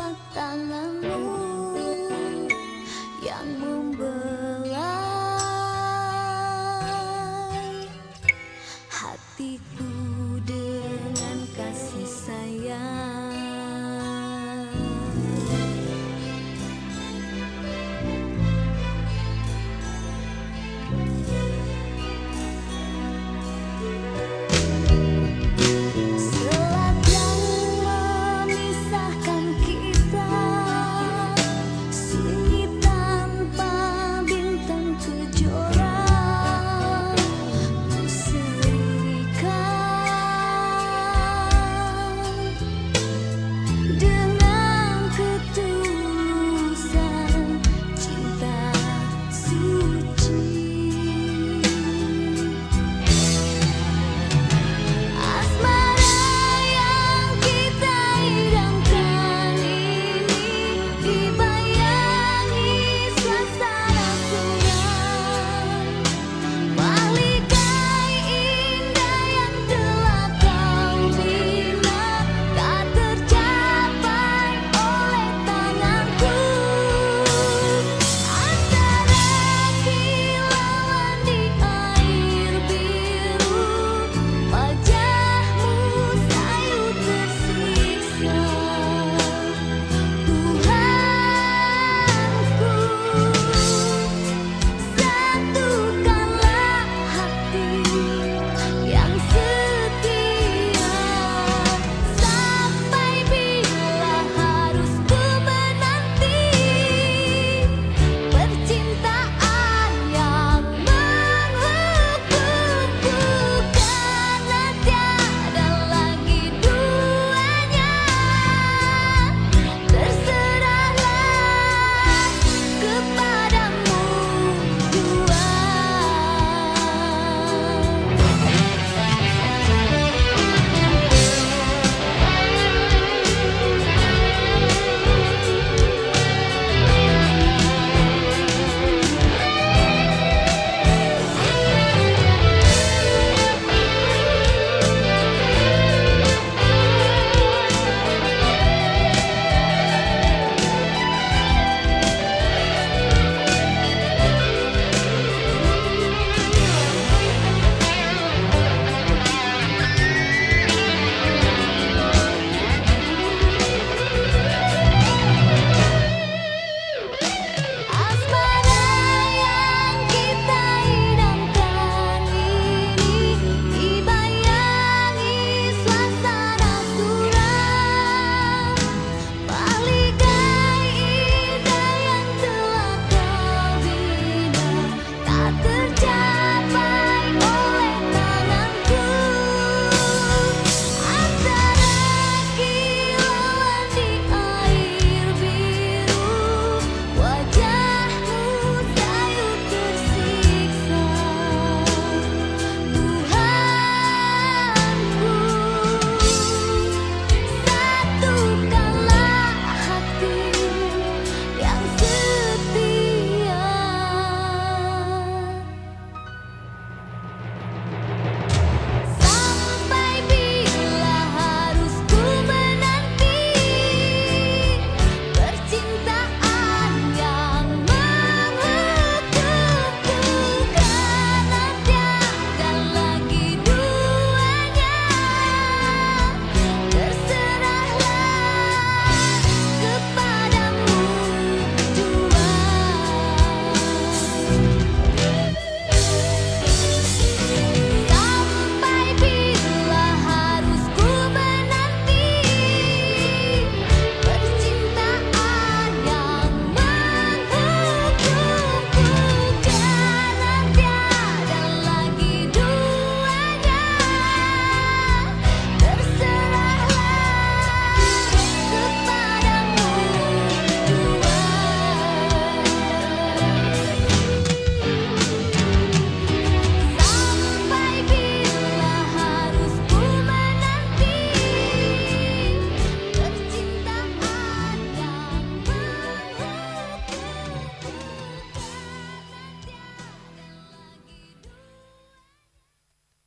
telapak tanganmu yang membelai hatiku.